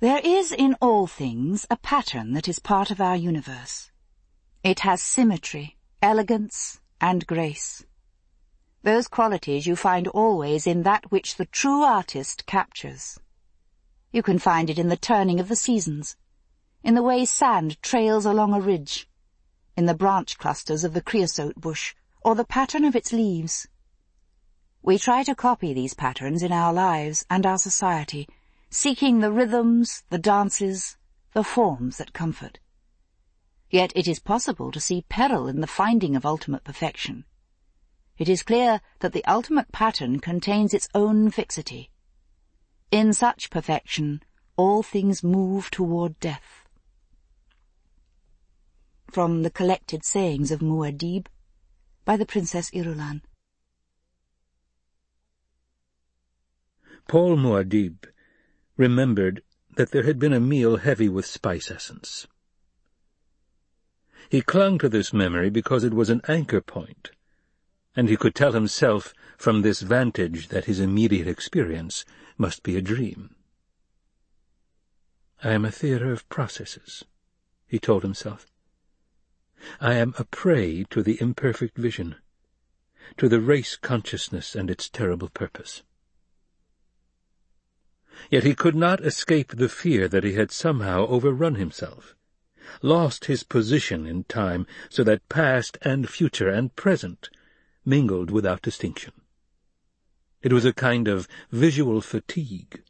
There is in all things a pattern that is part of our universe. It has symmetry, elegance, and grace. Those qualities you find always in that which the true artist captures. You can find it in the turning of the seasons, in the way sand trails along a ridge, in the branch clusters of the creosote bush, or the pattern of its leaves. We try to copy these patterns in our lives and our society, seeking the rhythms, the dances, the forms that comfort. Yet it is possible to see peril in the finding of ultimate perfection. It is clear that the ultimate pattern contains its own fixity. In such perfection, all things move toward death. From the collected sayings of Muad'Dib by the Princess Irulan. Paul Muad'Dib remembered that there had been a meal heavy with spice essence. He clung to this memory because it was an anchor point, and he could tell himself from this vantage that his immediate experience must be a dream. I am a theatre of processes, he told himself. I am a prey to the imperfect vision, to the race consciousness and its terrible purpose. Yet he could not escape the fear that he had somehow overrun himself, lost his position in time so that past and future and present mingled without distinction. It was a kind of visual fatigue,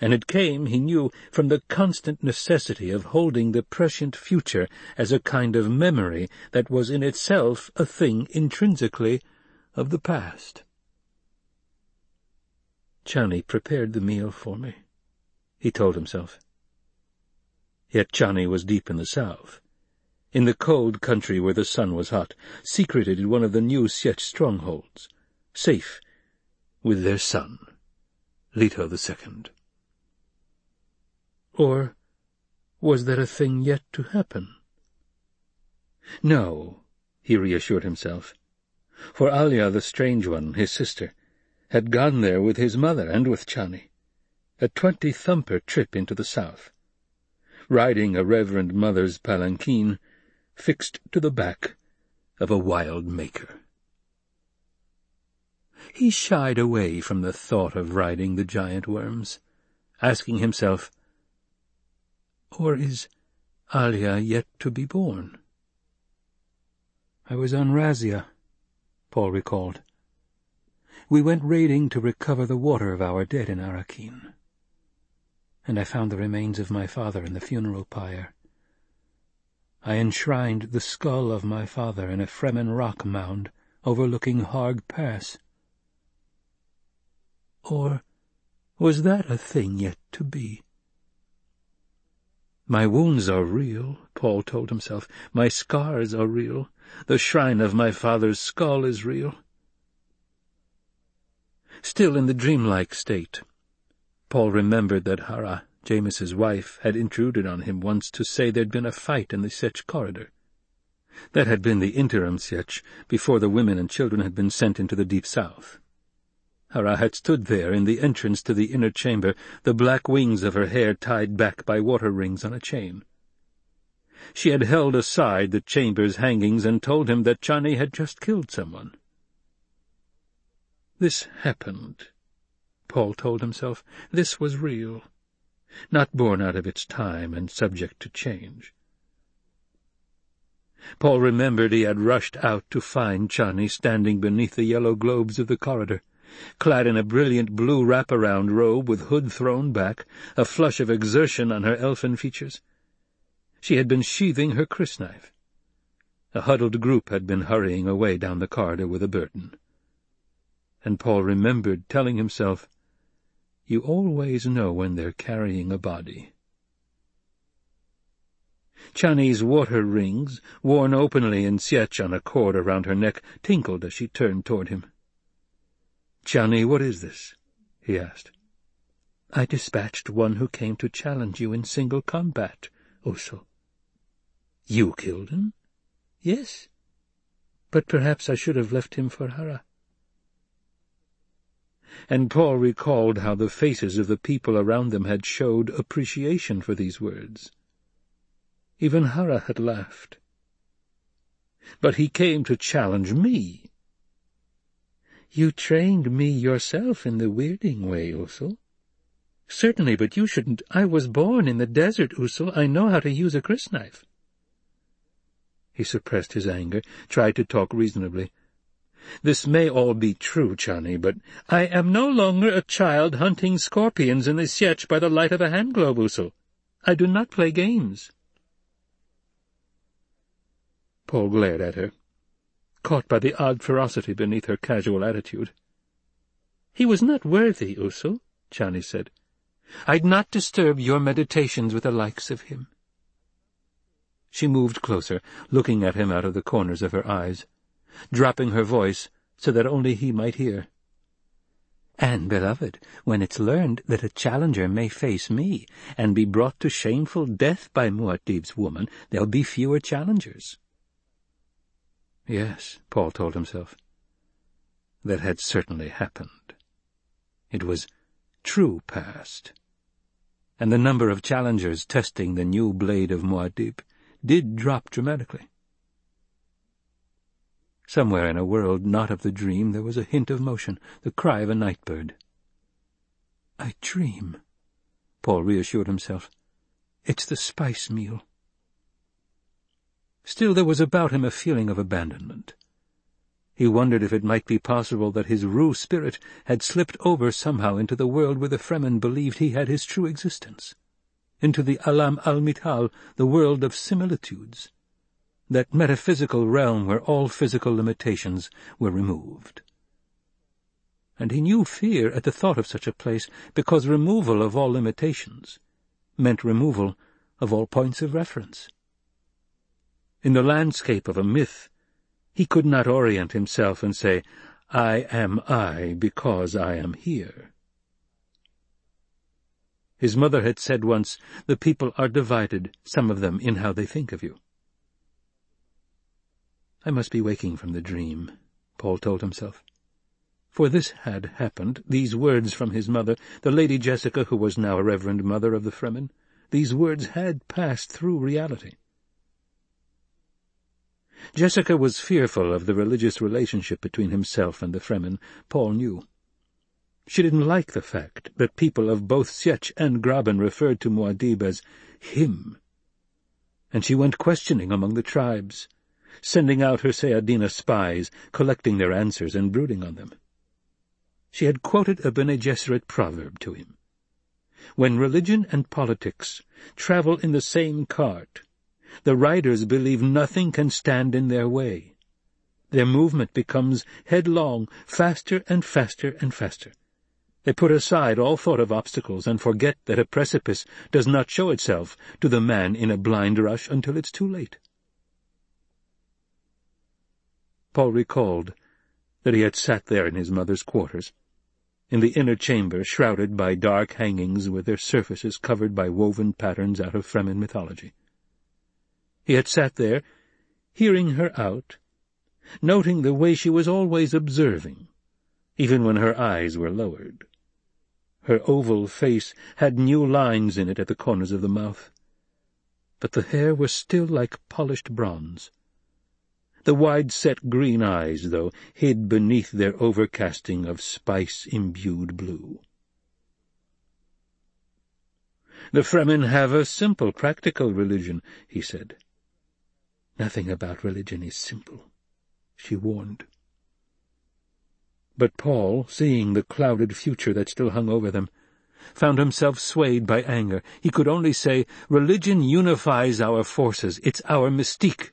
and it came, he knew, from the constant necessity of holding the prescient future as a kind of memory that was in itself a thing intrinsically of the past. Chani prepared the meal for me, he told himself. Yet Chani was deep in the south, in the cold country where the sun was hot, secreted in one of the new Sietch strongholds, safe with their son, Leto the Second. Or was that a thing yet to happen? No, he reassured himself, for Alia the Strange One, his sister, had gone there with his mother and with Chani, a twenty-thumper trip into the south, riding a reverend mother's palanquin fixed to the back of a wild maker. He shied away from the thought of riding the giant worms, asking himself, Or is Alia yet to be born? I was on Razzia, Paul recalled. We went raiding to recover the water of our dead in Arrakeen. And I found the remains of my father in the funeral pyre. I enshrined the skull of my father in a Fremen rock mound overlooking Harg Pass. Or was that a thing yet to be? My wounds are real, Paul told himself. My scars are real. The shrine of my father's skull is real still in the dreamlike state. Paul remembered that Hara, Jamis's wife, had intruded on him once to say there'd been a fight in the Sietch corridor. That had been the interim Sietch, before the women and children had been sent into the deep south. Hara had stood there in the entrance to the inner chamber, the black wings of her hair tied back by water rings on a chain. She had held aside the chamber's hangings and told him that Chani had just killed someone. This happened, Paul told himself. This was real, not born out of its time and subject to change. Paul remembered he had rushed out to find Chani standing beneath the yellow globes of the corridor, clad in a brilliant blue wraparound robe with hood thrown back, a flush of exertion on her elfin features. She had been sheathing her crysknife. A huddled group had been hurrying away down the corridor with a burden and Paul remembered telling himself, You always know when they're carrying a body. Chani's water rings, worn openly in Sietch on a cord around her neck, tinkled as she turned toward him. Chani, what is this? he asked. I dispatched one who came to challenge you in single combat, Usul. You killed him? Yes. But perhaps I should have left him for Hara. And Paul recalled how the faces of the people around them had showed appreciation for these words. Even Hara had laughed. But he came to challenge me. You trained me yourself in the weirding way, Usul. Certainly, but you shouldn't. I was born in the desert, Usul. I know how to use a crysknife. He suppressed his anger, tried to talk reasonably. This may all be true, Chani, but I am no longer a child hunting scorpions in the Sietch by the light of a hand globe, Usul. I do not play games. Paul glared at her, caught by the odd ferocity beneath her casual attitude. He was not worthy, Usul, Chani said. I'd not disturb your meditations with the likes of him. She moved closer, looking at him out of the corners of her eyes dropping her voice so that only he might hear. And, beloved, when it's learned that a challenger may face me and be brought to shameful death by Muad'Dib's woman, there'll be fewer challengers. Yes, Paul told himself. That had certainly happened. It was true past. And the number of challengers testing the new blade of Muad'Dib did drop dramatically. Somewhere in a world not of the dream there was a hint of motion, the cry of a night bird. I dream, Paul reassured himself. It's the spice meal. Still there was about him a feeling of abandonment. He wondered if it might be possible that his ruh spirit had slipped over somehow into the world where the Fremen believed he had his true existence, into the Alam al-Mithal, the world of similitudes that metaphysical realm where all physical limitations were removed. And he knew fear at the thought of such a place, because removal of all limitations meant removal of all points of reference. In the landscape of a myth, he could not orient himself and say, I am I because I am here. His mother had said once, the people are divided, some of them in how they think of you. I must be waking from the dream, Paul told himself. For this had happened, these words from his mother, the Lady Jessica, who was now a reverend mother of the Fremen, these words had passed through reality. Jessica was fearful of the religious relationship between himself and the Fremen, Paul knew. She didn't like the fact that people of both Sietch and Graben referred to Muad'Dib as him, and she went questioning among the tribes, sending out her Sayadina spies, collecting their answers and brooding on them. She had quoted a Bene Gesserit proverb to him. When religion and politics travel in the same cart, the riders believe nothing can stand in their way. Their movement becomes headlong, faster and faster and faster. They put aside all thought of obstacles and forget that a precipice does not show itself to the man in a blind rush until it's too late. Paul recalled that he had sat there in his mother's quarters, in the inner chamber shrouded by dark hangings with their surfaces covered by woven patterns out of Fremen mythology. He had sat there, hearing her out, noting the way she was always observing, even when her eyes were lowered. Her oval face had new lines in it at the corners of the mouth, but the hair was still like polished bronze. The wide-set green eyes, though, hid beneath their overcasting of spice-imbued blue. The Fremen have a simple, practical religion, he said. Nothing about religion is simple, she warned. But Paul, seeing the clouded future that still hung over them, found himself swayed by anger. He could only say, Religion unifies our forces. It's our mystique.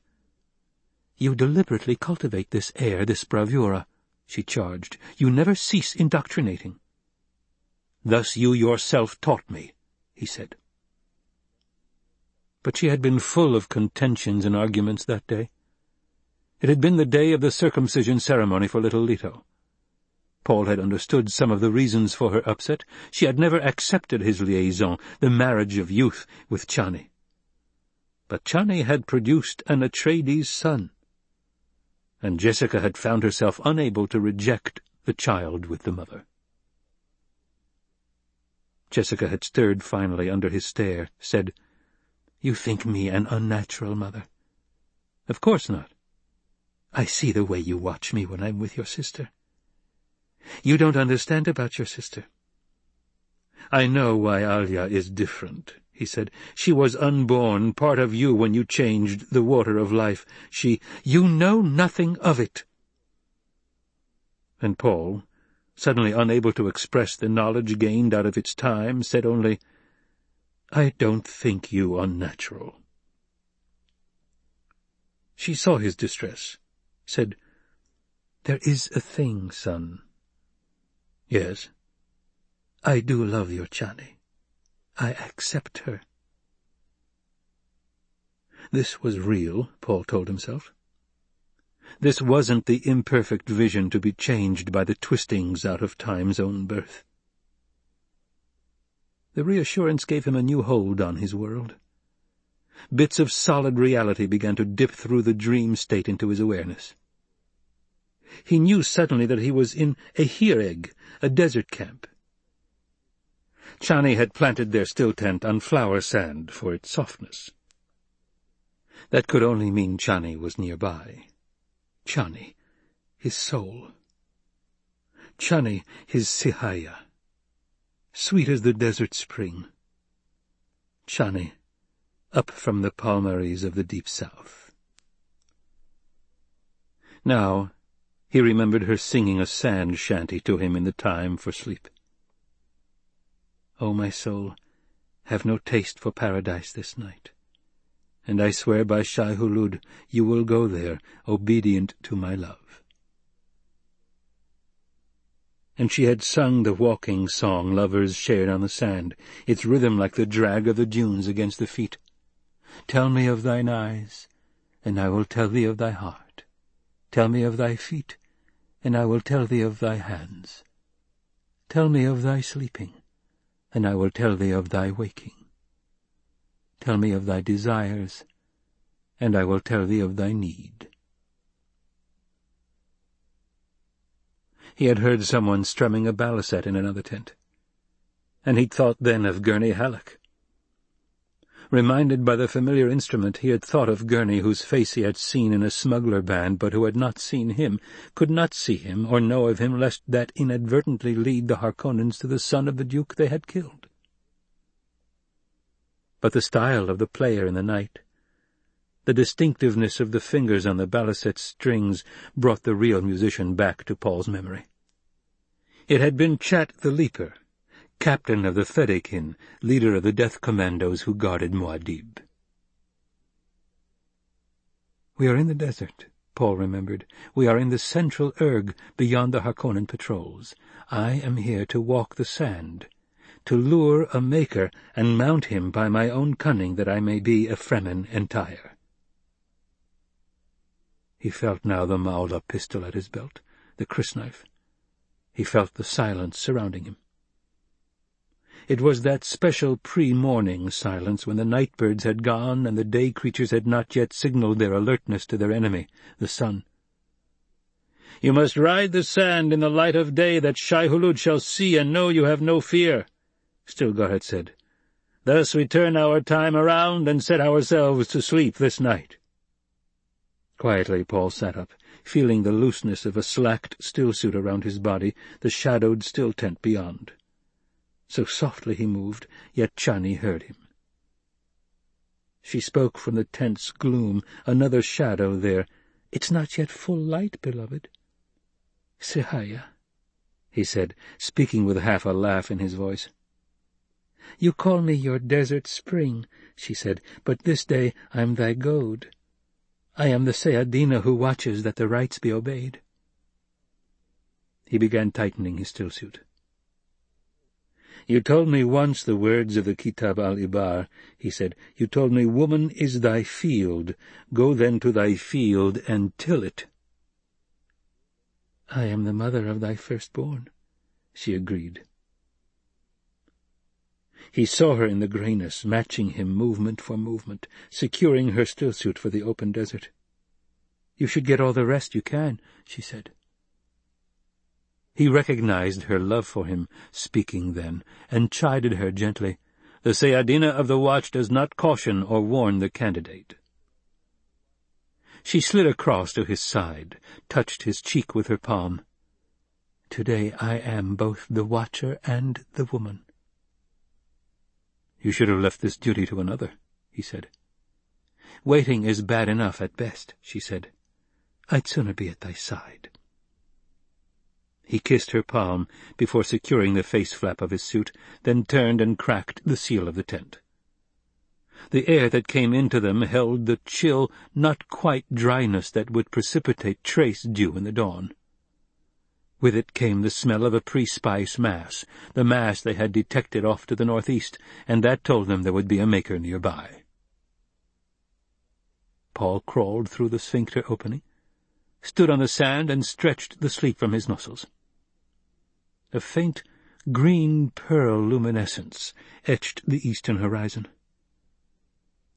You deliberately cultivate this air, this bravura, she charged. You never cease indoctrinating. Thus you yourself taught me, he said. But she had been full of contentions and arguments that day. It had been the day of the circumcision ceremony for little Leto. Paul had understood some of the reasons for her upset. She had never accepted his liaison, the marriage of youth, with Chani. But Chani had produced an Atreides son, and Jessica had found herself unable to reject the child with the mother. Jessica had stirred finally under his stare, said, You think me an unnatural mother? Of course not. I see the way you watch me when I'm with your sister. You don't understand about your sister. I know why Alia is different, he said. She was unborn, part of you when you changed the water of life. She— You know nothing of it. And Paul, suddenly unable to express the knowledge gained out of its time, said only, I don't think you unnatural. She saw his distress, said, There is a thing, son. Yes. I do love your Chani. I accept her. This was real, Paul told himself. This wasn't the imperfect vision to be changed by the twistings out of time's own birth. The reassurance gave him a new hold on his world. Bits of solid reality began to dip through the dream state into his awareness. He knew suddenly that he was in a hiereg, a desert camp. Chani had planted their still tent on flower sand for its softness. That could only mean Chani was nearby. Chani, his soul. Chani, his Sihaya. Sweet as the desert spring. Chani, up from the palmaries of the deep south. Now he remembered her singing a sand shanty to him in the time for sleep. O my soul, have no taste for paradise this night and I swear by Shai Hulud you will go there, obedient to my love. And she had sung the walking song lovers shared on the sand, its rhythm like the drag of the dunes against the feet. Tell me of thine eyes, and I will tell thee of thy heart. Tell me of thy feet, and I will tell thee of thy hands. Tell me of thy sleeping, and I will tell thee of thy waking. Tell me of thy desires, and I will tell thee of thy need. He had heard someone strumming a baliset in another tent, and he'd thought then of Gurney Halleck. Reminded by the familiar instrument, he had thought of Gurney, whose face he had seen in a smuggler band, but who had not seen him, could not see him, or know of him, lest that inadvertently lead the Harkonnens to the son of the Duke they had killed but the style of the player in the night. The distinctiveness of the fingers on the baliset strings brought the real musician back to Paul's memory. It had been Chatt the Leaper, captain of the Fedaykin, leader of the death commandos who guarded Muad'Dib. We are in the desert, Paul remembered. We are in the central erg beyond the Harkonnen patrols. I am here to walk the sand, to lure a maker and mount him by my own cunning that I may be a Fremen entire. He felt now the Maula pistol at his belt, the crysknife. He felt the silence surrounding him. It was that special pre-morning silence when the night birds had gone and the day creatures had not yet signaled their alertness to their enemy, the sun. You must ride the sand in the light of day that Shai Hulud shall see and know you have no fear, Stilgar had said. Thus we turn our time around and set ourselves to sleep this night. Quietly Paul sat up, feeling the looseness of a slacked stillsuit around his body, the shadowed still tent beyond. So softly he moved, yet Chani heard him. She spoke from the tent's gloom, another shadow there. It's not yet full light, beloved. Sihaya, he said, speaking with half a laugh in his voice. You call me your desert spring, she said, but this day I am thy goad. I am the Sayadina who watches that the rites be obeyed. He began tightening his stillsuit. You told me once the words of the Kitab al-Ibar, he said. You told me, Woman is thy field. Go then to thy field and till it. I am the mother of thy firstborn, she agreed. He saw her in the greyness, matching him movement for movement, securing her stillsuit for the open desert. "'You should get all the rest you can,' she said. He recognized her love for him, speaking then, and chided her gently. The Sayadina of the watch does not caution or warn the candidate. She slid across to his side, touched his cheek with her palm. Today I am both the watcher and the woman. You should have left this duty to another, he said. Waiting is bad enough at best, she said. I'd sooner be at thy side. He kissed her palm before securing the face flap of his suit, then turned and cracked the seal of the tent. The air that came into them held the chill, not quite dryness that would precipitate trace dew in the dawn. With it came the smell of a pre-spice mass, the mass they had detected off to the northeast, and that told them there would be a maker nearby. Paul crawled through the sphincter opening, stood on the sand, and stretched the sleep from his muscles. A faint green-pearl luminescence etched the eastern horizon.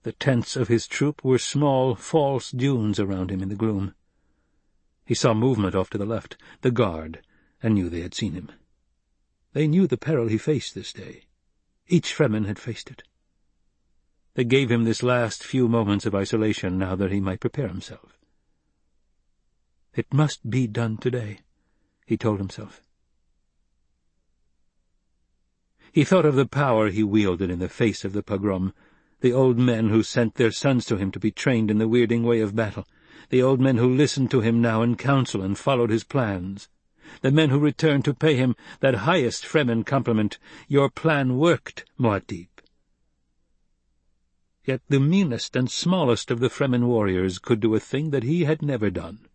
The tents of his troop were small, false dunes around him in the gloom. He saw movement off to the left, the guard, and knew they had seen him. They knew the peril he faced this day. Each Fremen had faced it. They gave him this last few moments of isolation now that he might prepare himself. It must be done today, he told himself. He thought of the power he wielded in the face of the pogrom, the old men who sent their sons to him to be trained in the weirding way of battle, the old men who listened to him now in council and followed his plans, the men who returned to pay him that highest Fremen compliment, Your plan worked, Muad'Dib. Yet the meanest and smallest of the Fremen warriors could do a thing that he had never done.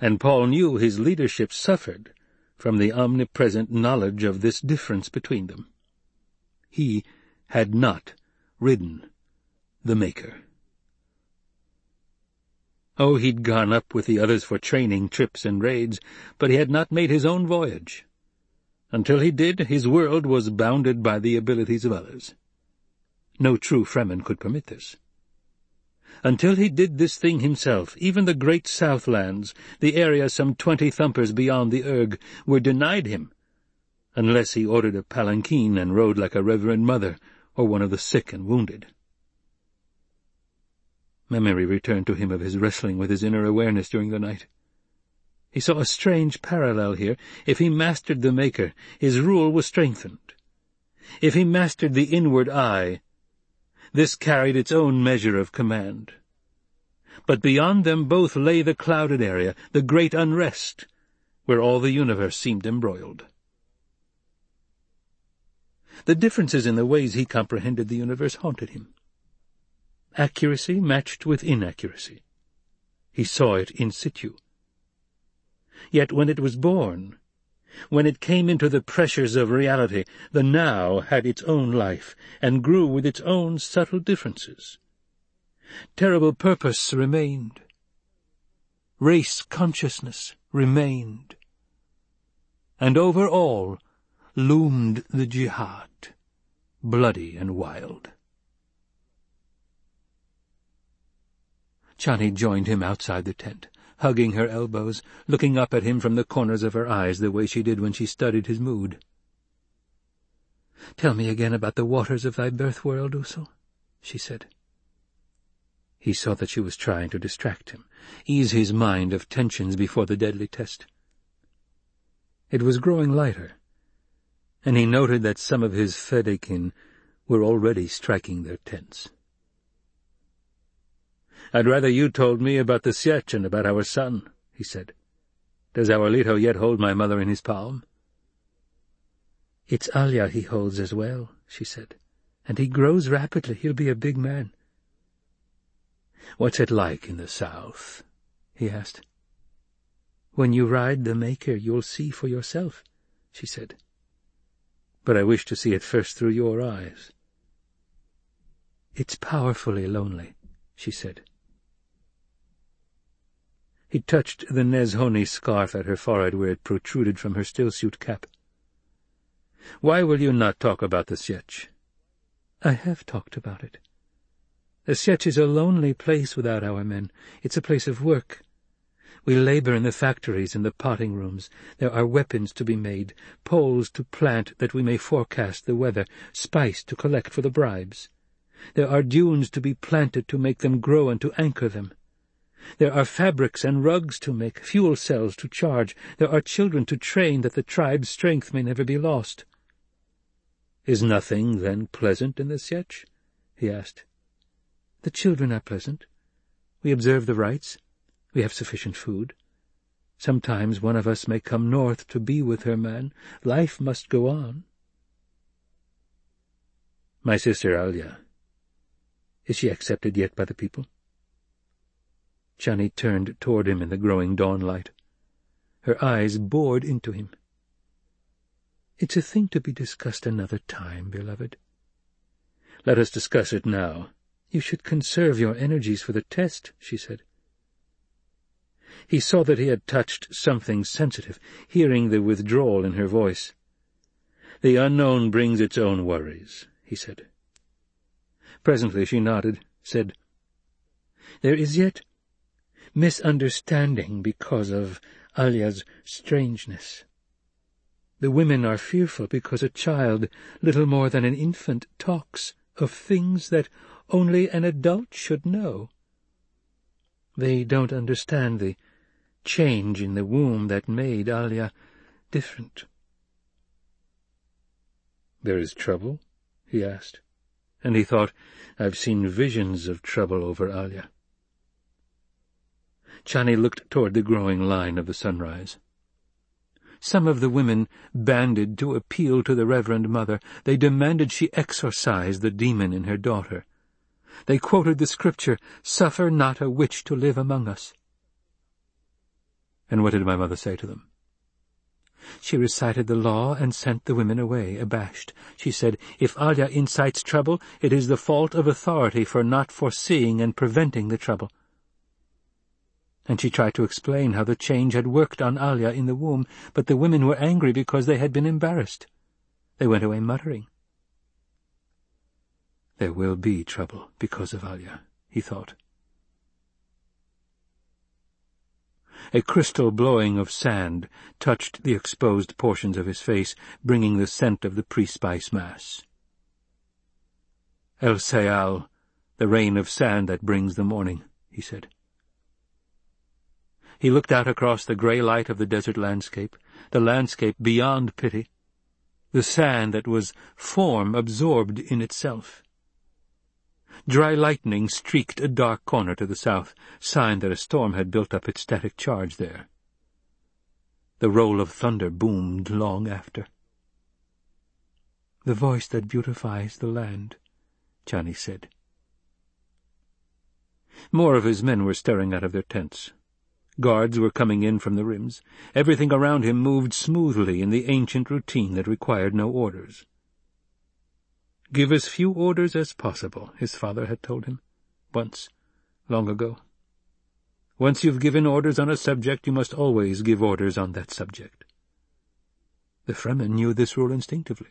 And Paul knew his leadership suffered from the omnipresent knowledge of this difference between them. He had not ridden the Maker. Oh, he'd gone up with the others for training, trips, and raids, but he had not made his own voyage. Until he did, his world was bounded by the abilities of others. No true Fremen could permit this. Until he did this thing himself, even the great Southlands, the area some twenty thumpers beyond the Erg, were denied him, unless he ordered a palanquin and rode like a reverend mother, or one of the sick and wounded. Memory returned to him of his wrestling with his inner awareness during the night. He saw a strange parallel here. If he mastered the Maker, his rule was strengthened. If he mastered the inward eye, this carried its own measure of command. But beyond them both lay the clouded area, the great unrest, where all the universe seemed embroiled. The differences in the ways he comprehended the universe haunted him. Accuracy matched with inaccuracy. He saw it in situ. Yet when it was born, when it came into the pressures of reality, the now had its own life, and grew with its own subtle differences. Terrible purpose remained. Race consciousness remained. And over all loomed the jihad, bloody and wild. Chani joined him outside the tent hugging her elbows, looking up at him from the corners of her eyes the way she did when she studied his mood. "'Tell me again about the waters of thy birth-world, Usul,' she said. He saw that she was trying to distract him, ease his mind of tensions before the deadly test. It was growing lighter, and he noted that some of his Fedaykin were already striking their tents. I'd rather you told me about the Sietch and about our son, he said. Does our Leto yet hold my mother in his palm? It's Alia he holds as well, she said, and he grows rapidly. He'll be a big man. What's it like in the south? he asked. When you ride the Maker, you'll see for yourself, she said. But I wish to see it first through your eyes. It's powerfully lonely, she said. He touched the Nezhoni scarf at her forehead where it protruded from her still-suit cap. "'Why will you not talk about the Sietch?' "'I have talked about it. The Sietch is a lonely place without our men. It's a place of work. We labor in the factories and the potting rooms. There are weapons to be made, poles to plant that we may forecast the weather, spice to collect for the bribes. There are dunes to be planted to make them grow and to anchor them. There are fabrics and rugs to make, fuel cells to charge. There are children to train that the tribe's strength may never be lost. Is nothing, then, pleasant in the Sietch? he asked. The children are pleasant. We observe the rites. We have sufficient food. Sometimes one of us may come north to be with her man. Life must go on. My sister Alia. Is she accepted yet by the people? Chani turned toward him in the growing dawnlight. Her eyes bored into him. It's a thing to be discussed another time, beloved. Let us discuss it now. You should conserve your energies for the test, she said. He saw that he had touched something sensitive, hearing the withdrawal in her voice. The unknown brings its own worries, he said. Presently she nodded, said, There is yet misunderstanding because of Alia's strangeness. The women are fearful because a child, little more than an infant, talks of things that only an adult should know. They don't understand the change in the womb that made Alia different. There is trouble? he asked, and he thought, I've seen visions of trouble over Alia. Chani looked toward the growing line of the sunrise. Some of the women banded to appeal to the Reverend Mother. They demanded she exorcise the demon in her daughter. They quoted the scripture, Suffer not a witch to live among us. And what did my mother say to them? She recited the law and sent the women away, abashed. She said, If Alia incites trouble, it is the fault of authority for not foreseeing and preventing the trouble. And she tried to explain how the change had worked on Alia in the womb, but the women were angry because they had been embarrassed. They went away muttering. There will be trouble because of Alia, he thought. A crystal blowing of sand touched the exposed portions of his face, bringing the scent of the pre-spice mass. El Sayal, the rain of sand that brings the morning, he said. He looked out across the grey light of the desert landscape, the landscape beyond pity, the sand that was form absorbed in itself. Dry lightning streaked a dark corner to the south, sign that a storm had built up its static charge there. The roll of thunder boomed long after. The voice that beautifies the land, Chani said. More of his men were stirring out of their tents. Guards were coming in from the rims. Everything around him moved smoothly in the ancient routine that required no orders. Give as few orders as possible, his father had told him, once, long ago. Once you've given orders on a subject, you must always give orders on that subject. The Fremen knew this rule instinctively.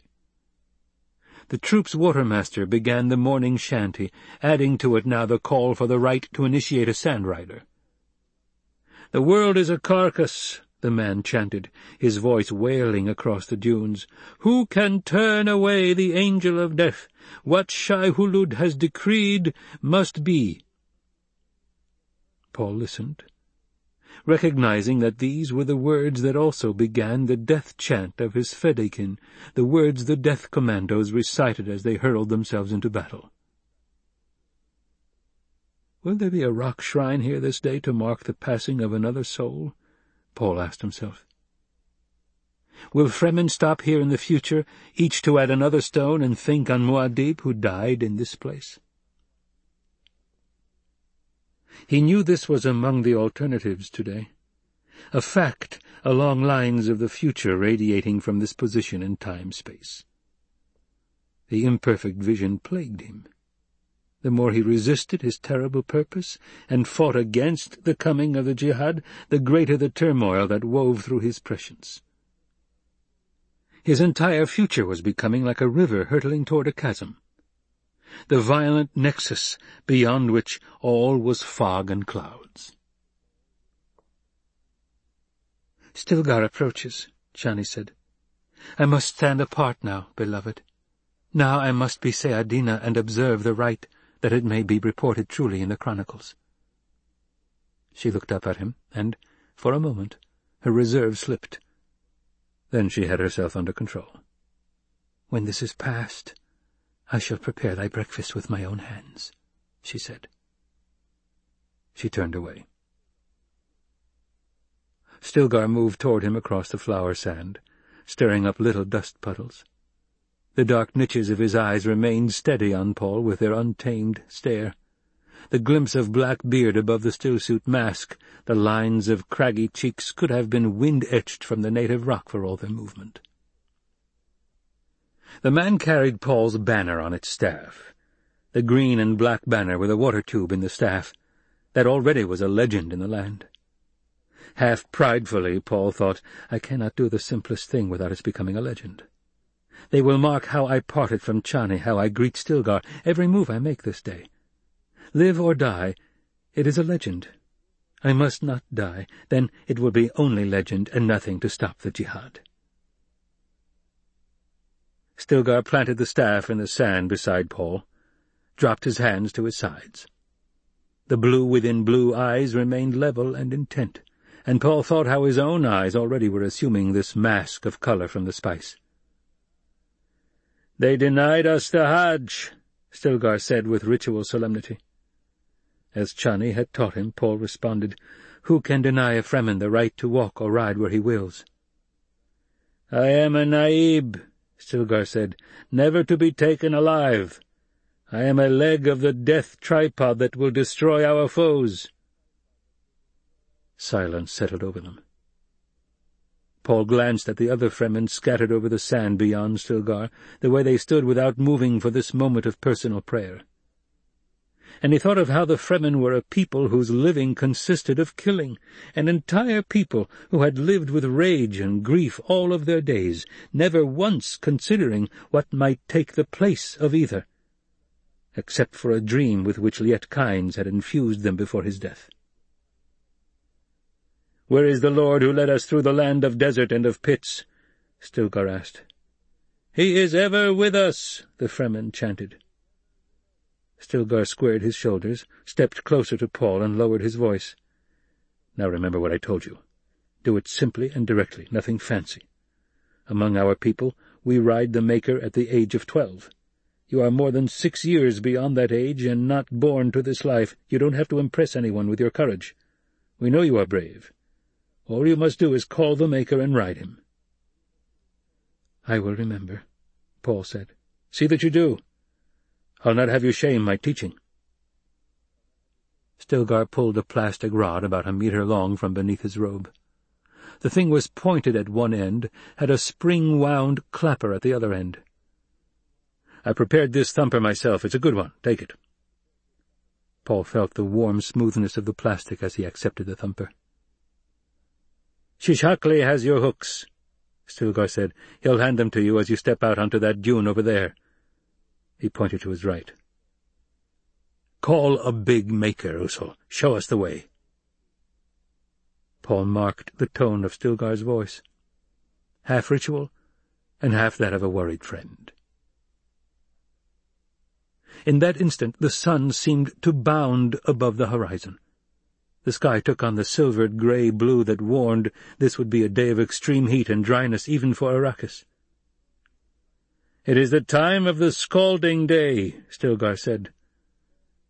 The troop's watermaster began the morning shanty, adding to it now the call for the right to initiate a sandrider. The world is a carcass, the man chanted, his voice wailing across the dunes. Who can turn away the angel of death? What Shai Hulud has decreed must be. Paul listened, recognizing that these were the words that also began the death chant of his Fedaykin, the words the death commandos recited as they hurled themselves into battle. Will there be a rock shrine here this day to mark the passing of another soul? Paul asked himself. Will Fremen stop here in the future, each to add another stone and think on Muad'Dib, who died in this place? He knew this was among the alternatives today, a fact along lines of the future radiating from this position in time-space. The imperfect vision plagued him the more he resisted his terrible purpose and fought against the coming of the jihad, the greater the turmoil that wove through his prescience. His entire future was becoming like a river hurtling toward a chasm, the violent nexus beyond which all was fog and clouds. Stilgar approaches, Chani said. I must stand apart now, beloved. Now I must be Sayadina and observe the rite, that it may be reported truly in the chronicles. She looked up at him, and, for a moment, her reserve slipped. Then she had herself under control. When this is past, I shall prepare thy breakfast with my own hands, she said. She turned away. Stilgar moved toward him across the flower sand, stirring up little dust puddles. The dark niches of his eyes remained steady on Paul with their untamed stare. The glimpse of black beard above the stillsuit mask, the lines of craggy cheeks could have been wind-etched from the native rock for all their movement. The man carried Paul's banner on its staff, the green and black banner with a water tube in the staff. That already was a legend in the land. Half pridefully, Paul thought, I cannot do the simplest thing without its becoming a legend. They will mark how I parted from Chani, how I greet Stilgar, every move I make this day. Live or die, it is a legend. I must not die, then it will be only legend and nothing to stop the jihad. Stilgar planted the staff in the sand beside Paul, dropped his hands to his sides. The blue within blue eyes remained level and intent and Paul thought how his own eyes already were assuming this mask of colour from the spice. "'They denied us the Hajj,' Stilgar said with ritual solemnity. As Chani had taught him, Paul responded, "'Who can deny a Fremen the right to walk or ride where he wills?' "'I am a Naib,' Stilgar said, "'never to be taken alive. I am a leg of the death tripod that will destroy our foes.' Silence settled over them. Paul glanced at the other Fremen scattered over the sand beyond Stilgar, the way they stood without moving for this moment of personal prayer. And he thought of how the Fremen were a people whose living consisted of killing, an entire people who had lived with rage and grief all of their days, never once considering what might take the place of either, except for a dream with which Liet Kynes had infused them before his death. "'Where is the Lord who led us through the land of desert and of pits?' Stilgar asked. "'He is ever with us,' the Fremen chanted. Stilgar squared his shoulders, stepped closer to Paul, and lowered his voice. "'Now remember what I told you. Do it simply and directly, nothing fancy. Among our people, we ride the Maker at the age of twelve. You are more than six years beyond that age and not born to this life. You don't have to impress anyone with your courage. We know you are brave. All you must do is call the Maker and ride him. I will remember, Paul said. See that you do. I'll not have you shame my teaching. Stilgar pulled a plastic rod about a metre long from beneath his robe. The thing was pointed at one end, had a spring-wound clapper at the other end. I prepared this thumper myself. It's a good one. Take it. Paul felt the warm smoothness of the plastic as he accepted the thumper. Shishakli has your hooks, Stilgar said. He'll hand them to you as you step out onto that dune over there. He pointed to his right. Call a big maker, Usul. Show us the way. Paul marked the tone of Stilgar's voice. Half ritual, and half that of a worried friend. In that instant the sun seemed to bound above the horizon. The sky took on the silvered grey blue that warned this would be a day of extreme heat and dryness even for Arrakis. "'It is the time of the scalding day,' Stilgar said.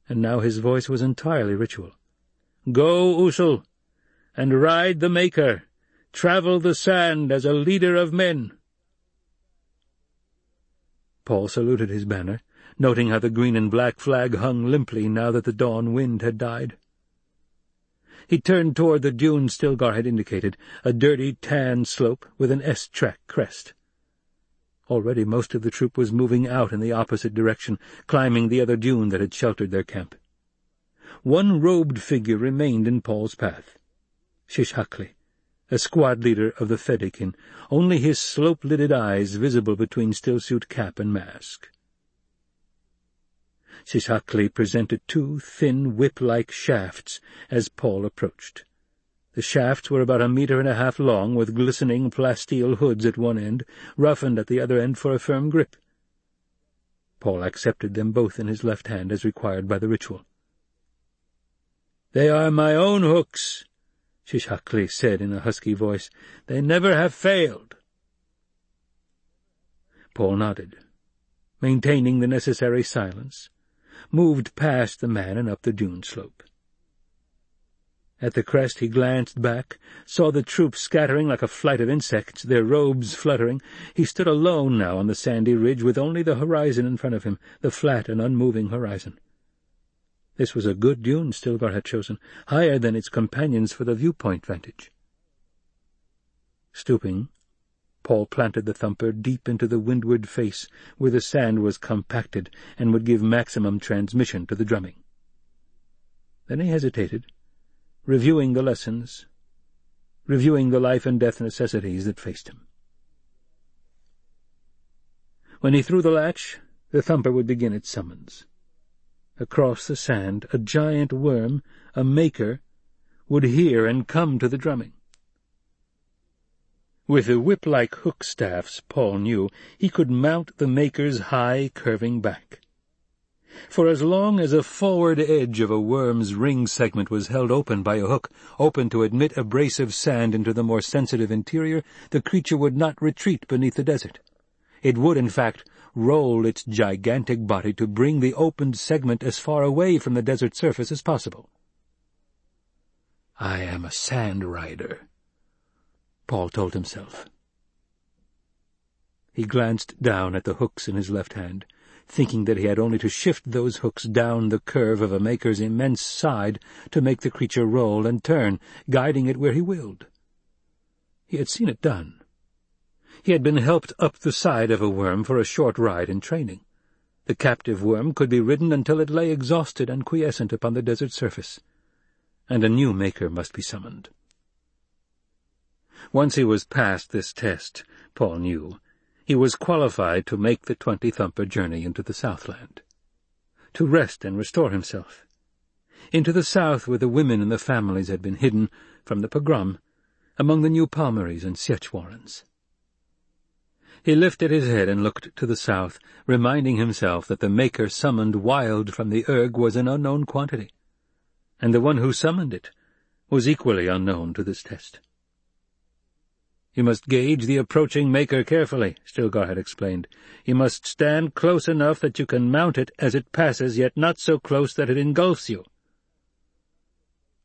And now his voice was entirely ritual. "'Go, Usul, and ride the Maker. Travel the sand as a leader of men.' Paul saluted his banner, noting how the green and black flag hung limply now that the dawn wind had died. He turned toward the dune Stilgar had indicated, a dirty tan slope with an S-track crest. Already most of the troop was moving out in the opposite direction, climbing the other dune that had sheltered their camp. One robed figure remained in Paul's path. Shishakli, a squad leader of the Fedaykin, only his slope-lidded eyes visible between stillsuit cap and mask. Shishakli presented two thin whip-like shafts as Paul approached. The shafts were about a metre and a half long, with glistening plasteel hoods at one end, roughened at the other end for a firm grip. Paul accepted them both in his left hand as required by the ritual. "'They are my own hooks,' Shishakli said in a husky voice. "'They never have failed.' Paul nodded, maintaining the necessary silence, moved past the man and up the dune slope. At the crest he glanced back, saw the troop scattering like a flight of insects, their robes fluttering. He stood alone now on the sandy ridge, with only the horizon in front of him, the flat and unmoving horizon. This was a good dune Stilgar had chosen, higher than its companions for the viewpoint vantage. Stooping, Paul planted the thumper deep into the windward face, where the sand was compacted and would give maximum transmission to the drumming. Then he hesitated, reviewing the lessons, reviewing the life-and-death necessities that faced him. When he threw the latch, the thumper would begin its summons. Across the sand, a giant worm, a maker, would hear and come to the drumming. With the whip-like hook staffs, Paul knew, he could mount the maker's high, curving back. For as long as a forward edge of a worm's ring segment was held open by a hook, open to admit abrasive sand into the more sensitive interior, the creature would not retreat beneath the desert. It would, in fact, roll its gigantic body to bring the opened segment as far away from the desert surface as possible. I am a sand rider, Paul told himself. He glanced down at the hooks in his left hand thinking that he had only to shift those hooks down the curve of a maker's immense side to make the creature roll and turn, guiding it where he willed. He had seen it done. He had been helped up the side of a worm for a short ride in training. The captive worm could be ridden until it lay exhausted and quiescent upon the desert surface, and a new maker must be summoned. Once he was past this test, Paul knew, he was qualified to make the twenty-thumper journey into the Southland, to rest and restore himself, into the south where the women and the families had been hidden from the pogrom, among the new palmaries and sietch warrens. He lifted his head and looked to the south, reminding himself that the maker summoned wild from the erg was an unknown quantity, and the one who summoned it was equally unknown to this test. You must gauge the approaching maker carefully, Stilgar had explained. You must stand close enough that you can mount it as it passes, yet not so close that it engulfs you.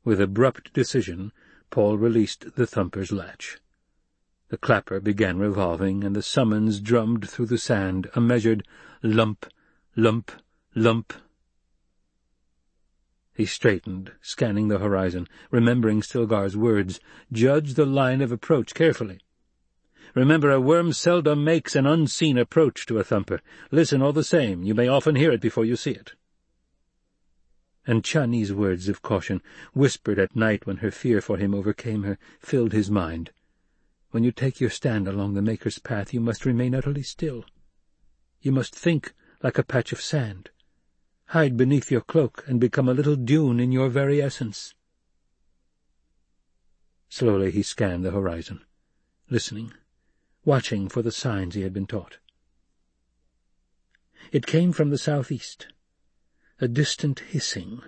With abrupt decision, Paul released the thumper's latch. The clapper began revolving, and the summons drummed through the sand, a measured lump, lump, lump. He straightened, scanning the horizon, remembering Stilgar's words. Judge the line of approach carefully. Remember, a worm seldom makes an unseen approach to a thumper. Listen all the same. You may often hear it before you see it. And Chani's words of caution, whispered at night when her fear for him overcame her, filled his mind. When you take your stand along the Maker's path, you must remain utterly still. You must think like a patch of sand hide beneath your cloak, and become a little dune in your very essence. Slowly he scanned the horizon, listening, watching for the signs he had been taught. It came from the southeast, a distant hissing,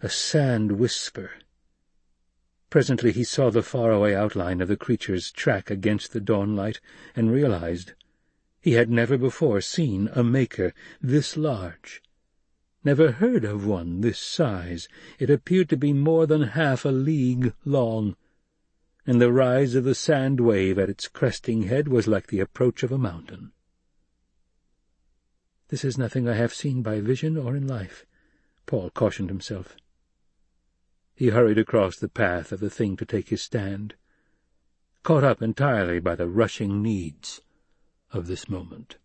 a sand whisper. Presently he saw the faraway outline of the creature's track against the dawn light, and realized he had never before seen a maker this large, never heard of one this size. It appeared to be more than half a league long, and the rise of the sand wave at its cresting head was like the approach of a mountain. This is nothing I have seen by vision or in life, Paul cautioned himself. He hurried across the path of the thing to take his stand, caught up entirely by the rushing needs of this moment.